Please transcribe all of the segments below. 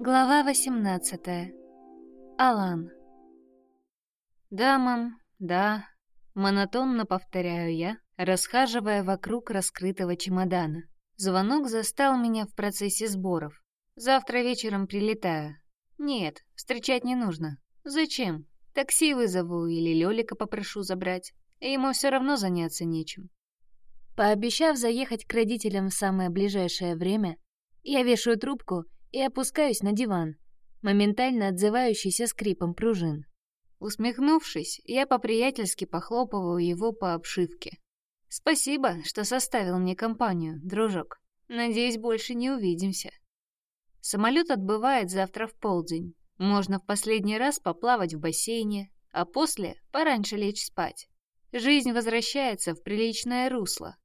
Глава 18. Алан. «Да, мам, да», — монотонно повторяю я, расхаживая вокруг раскрытого чемодана. Звонок застал меня в процессе сборов. Завтра вечером прилетаю. Нет, встречать не нужно. Зачем? Такси вызову или Лёлика попрошу забрать. Ему все равно заняться нечем. Пообещав заехать к родителям в самое ближайшее время, я вешаю трубку и опускаюсь на диван, моментально отзывающийся скрипом пружин. Усмехнувшись, я по-приятельски похлопываю его по обшивке. «Спасибо, что составил мне компанию, дружок. Надеюсь, больше не увидимся». Самолет отбывает завтра в полдень. Можно в последний раз поплавать в бассейне, а после пораньше лечь спать. Жизнь возвращается в приличное русло.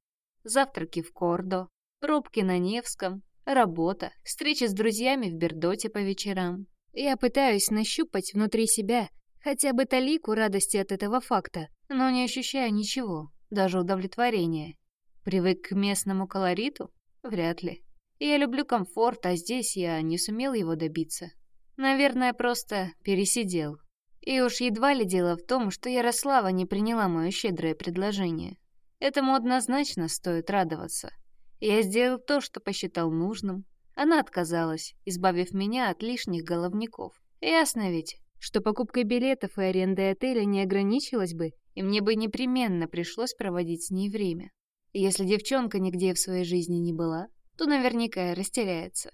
Завтраки в Кордо, пробки на Невском, работа, встречи с друзьями в Бердоте по вечерам. Я пытаюсь нащупать внутри себя хотя бы талику радости от этого факта, но не ощущаю ничего, даже удовлетворения. Привык к местному колориту? Вряд ли. Я люблю комфорт, а здесь я не сумел его добиться. Наверное, просто пересидел. И уж едва ли дело в том, что Ярослава не приняла мое щедрое предложение. Этому однозначно стоит радоваться. Я сделал то, что посчитал нужным. Она отказалась, избавив меня от лишних головников. Ясно ведь, что покупкой билетов и арендой отеля не ограничилась бы, и мне бы непременно пришлось проводить с ней время. Если девчонка нигде в своей жизни не была, то наверняка растеряется.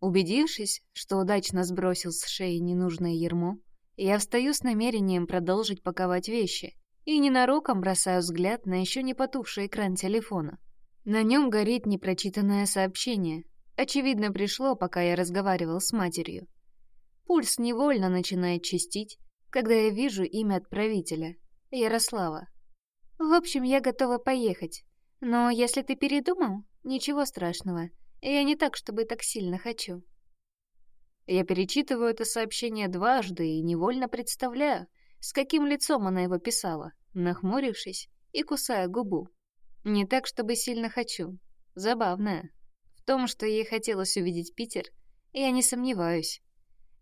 Убедившись, что удачно сбросил с шеи ненужное ермо, я встаю с намерением продолжить паковать вещи и ненароком бросаю взгляд на еще не потухший экран телефона. На нем горит непрочитанное сообщение. Очевидно, пришло, пока я разговаривал с матерью. Пульс невольно начинает чистить, когда я вижу имя отправителя — Ярослава. В общем, я готова поехать. Но если ты передумал, ничего страшного. Я не так, чтобы так сильно хочу. Я перечитываю это сообщение дважды и невольно представляю, с каким лицом она его писала, нахмурившись и кусая губу. Не так, чтобы сильно хочу. Забавная. В том, что ей хотелось увидеть Питер, я не сомневаюсь.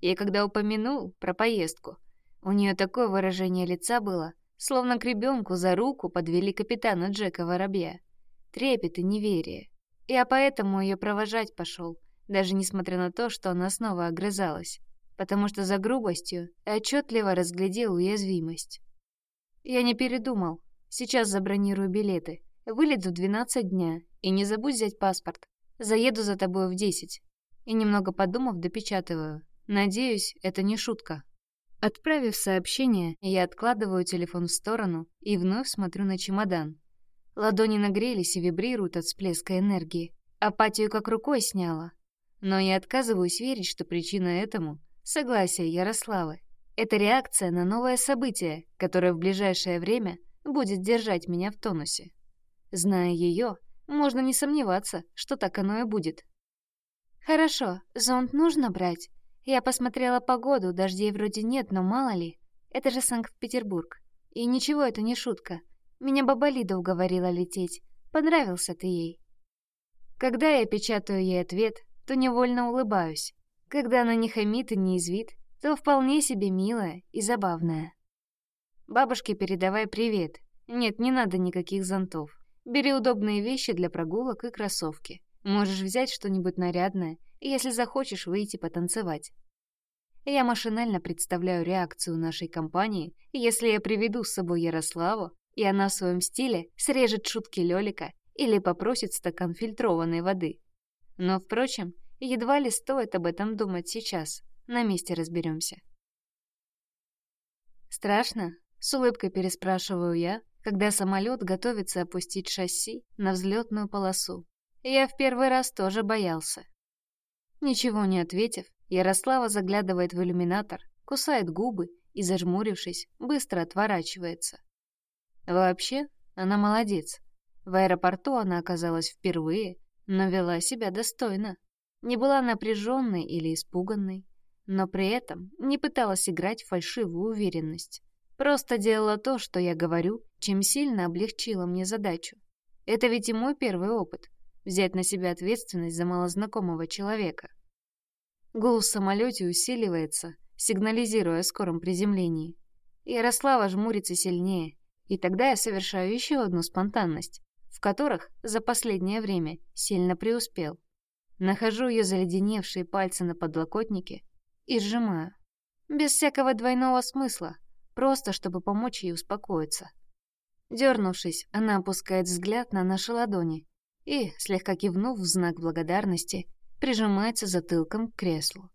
И когда упомянул про поездку, у нее такое выражение лица было, словно к ребенку за руку подвели капитана Джека Воробья. Трепет и неверие. Я поэтому ее провожать пошел, даже несмотря на то, что она снова огрызалась, потому что за грубостью отчетливо разглядел уязвимость. Я не передумал. Сейчас забронирую билеты. Вылет в 12 дня. И не забудь взять паспорт. Заеду за тобой в 10. И немного подумав, допечатываю. Надеюсь, это не шутка. Отправив сообщение, я откладываю телефон в сторону и вновь смотрю на чемодан. Ладони нагрелись и вибрируют от всплеска энергии. Апатию как рукой сняла. Но я отказываюсь верить, что причина этому — согласие Ярославы. Это реакция на новое событие, которое в ближайшее время будет держать меня в тонусе. Зная ее, можно не сомневаться, что так оно и будет. «Хорошо, зонт нужно брать. Я посмотрела погоду, дождей вроде нет, но мало ли. Это же Санкт-Петербург. И ничего, это не шутка. Меня баба Лида уговорила лететь. Понравился ты ей». Когда я печатаю ей ответ, то невольно улыбаюсь. Когда она не хамит и не извит, то вполне себе милая и забавная. Бабушке передавай привет. Нет, не надо никаких зонтов. Бери удобные вещи для прогулок и кроссовки. Можешь взять что-нибудь нарядное, если захочешь выйти потанцевать. Я машинально представляю реакцию нашей компании, если я приведу с собой Ярославу, и она в своем стиле срежет шутки Лёлика или попросит стакан фильтрованной воды. Но, впрочем, едва ли стоит об этом думать сейчас. На месте разберемся. «Страшно?» — с улыбкой переспрашиваю я, когда самолет готовится опустить шасси на взлетную полосу. Я в первый раз тоже боялся. Ничего не ответив, Ярослава заглядывает в иллюминатор, кусает губы и, зажмурившись, быстро отворачивается. Вообще, она молодец. В аэропорту она оказалась впервые, но вела себя достойно. Не была напряженной или испуганной, но при этом не пыталась играть фальшивую уверенность. Просто делала то, что я говорю, чем сильно облегчила мне задачу. Это ведь и мой первый опыт — взять на себя ответственность за малознакомого человека. Гул в самолете усиливается, сигнализируя о скором приземлении. Ярослава жмурится сильнее, и тогда я совершаю еще одну спонтанность, в которых за последнее время сильно преуспел. Нахожу ее заледеневшие пальцы на подлокотнике и сжимаю. Без всякого двойного смысла, просто чтобы помочь ей успокоиться. Дернувшись, она опускает взгляд на наши ладони и, слегка кивнув в знак благодарности, прижимается затылком к креслу.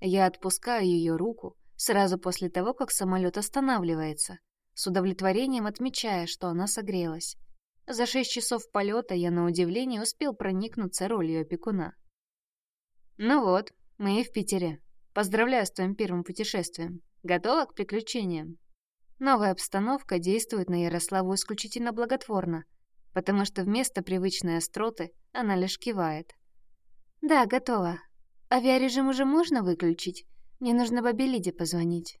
Я отпускаю ее руку сразу после того, как самолет останавливается, с удовлетворением отмечая, что она согрелась. За шесть часов полета я, на удивление, успел проникнуться ролью опекуна. «Ну вот, мы и в Питере. Поздравляю с твоим первым путешествием. Готова к приключениям?» Новая обстановка действует на Ярославу исключительно благотворно, потому что вместо привычной остроты она лишь кивает. «Да, готова. Авиарежим уже можно выключить? Мне нужно Бабелиде позвонить».